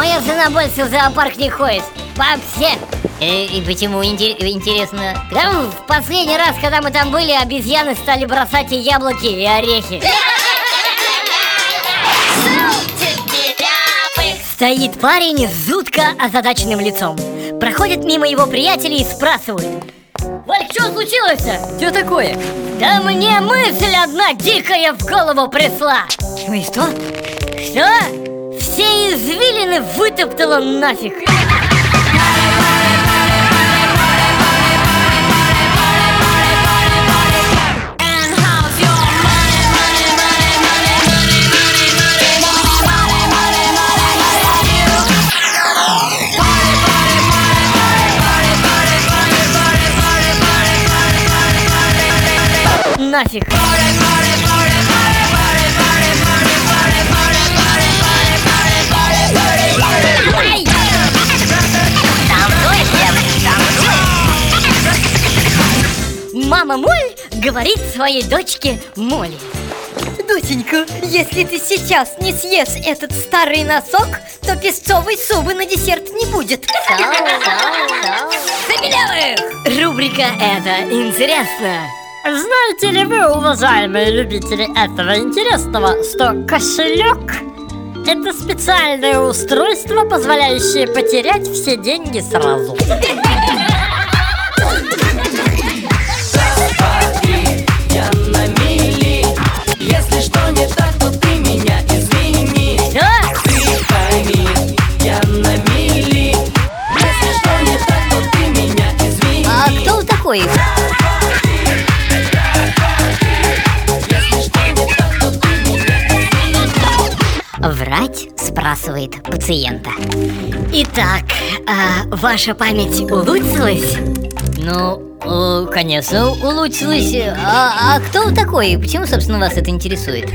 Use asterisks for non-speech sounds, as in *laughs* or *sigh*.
она больше в зоопарк не ходит. Вообще. Э, и почему интер- интересно? Потому в последний раз, когда мы там были, обезьяны стали бросать и яблоки, и орехи. Стоит парень с жутко озадаченным лицом. Проходит мимо его приятелей и спрашивает. Валь, что случилось Что такое? Да мне мысль одна дикая в голову пришла. Ну и что? Что? Все извилины вытоптала нафиг. Нафиг. Мама Моль говорит своей дочке Молли. Доченька, если ты сейчас не съешь этот старый носок, то песцовой субы на десерт не будет. Забелявых! Рубрика «Это интересно». Знаете ли вы, уважаемые любители этого интересного, что кошелек – это специальное устройство, позволяющее потерять все деньги сразу? *laughs* не так, то ты меня извини Что? Ты пойми, я на мели Если что не так, то ты меня извини А кто такой? Что не так, Врать спрашивает пациента. Итак, а ваша память улучшилась? Ну, э, конечно, улучшилось. А, а кто вы такой? Почему, собственно, вас это интересует?